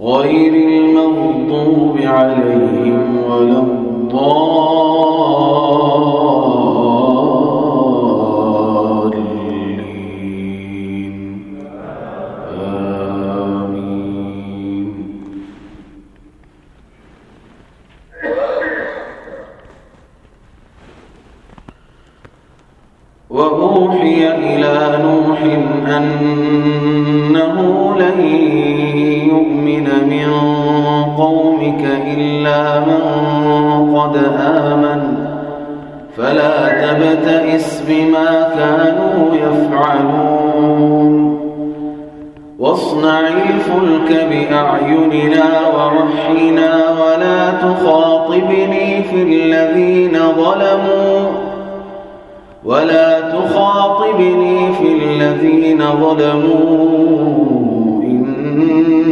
غير المغضوب عليهم ولا الضالين آمين. وأوحي إلى نوح أنه لن يؤمن من قومك إلا من قد آمن. فلا تبتئس بما كانوا يفعلون. واصنع الفلك بأعيننا ووحينا ولا تخاطبني في الذين ظلموا. ولا تخاطبني في الذين ظلموا.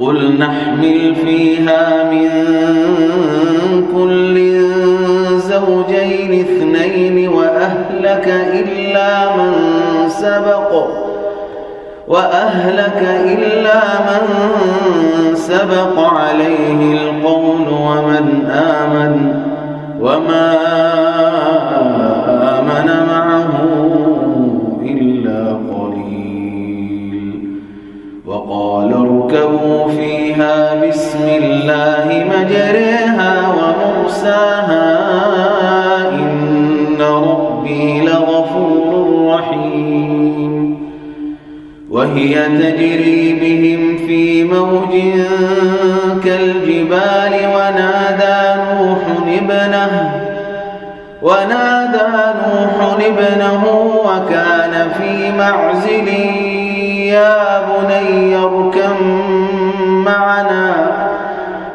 قل نحمل فيها من كل زوجين اثنين وأهلك إلا من سبق وأهلك إلا من سبق عليه القول ومن آمن وما آمن اركبوا فيها بسم الله مجريها ومرساها. إن ربي لغفور رحيم. وهي تجري بهم في موج كالجبال. ونادى نوح ابنه ونادى نوح ابنه وكان في معزل. يا بني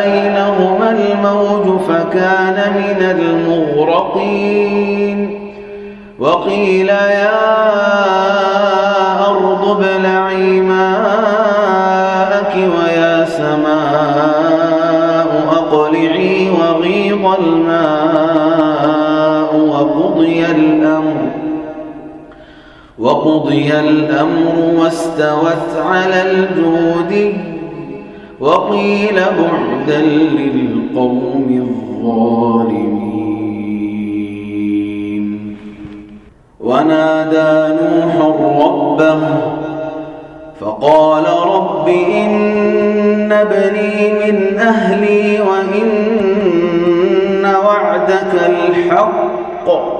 بينهما الموج فكان من المغرقين. وقيل يا أرض ابلعي ماءك ويا سماء أقلعي وغيض الماء وقضي الأمر وقضي الأمر واستوت على الجود. وقيل بعدا للقوم الظالمين. ونادى نوح ربه فقال رب إن ابني من أهلي وإن وعدك الحق.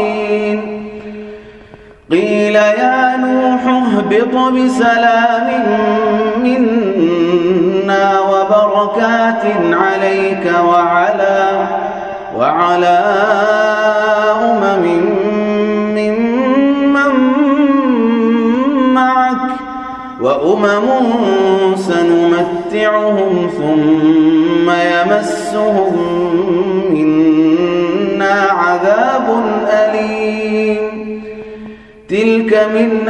أهبط بسلام منا وبركات عليك وعلى وعلى أمم ممن معك وأمم سنمتعهم ثم يمسهم منا عذاب أليم. تلك من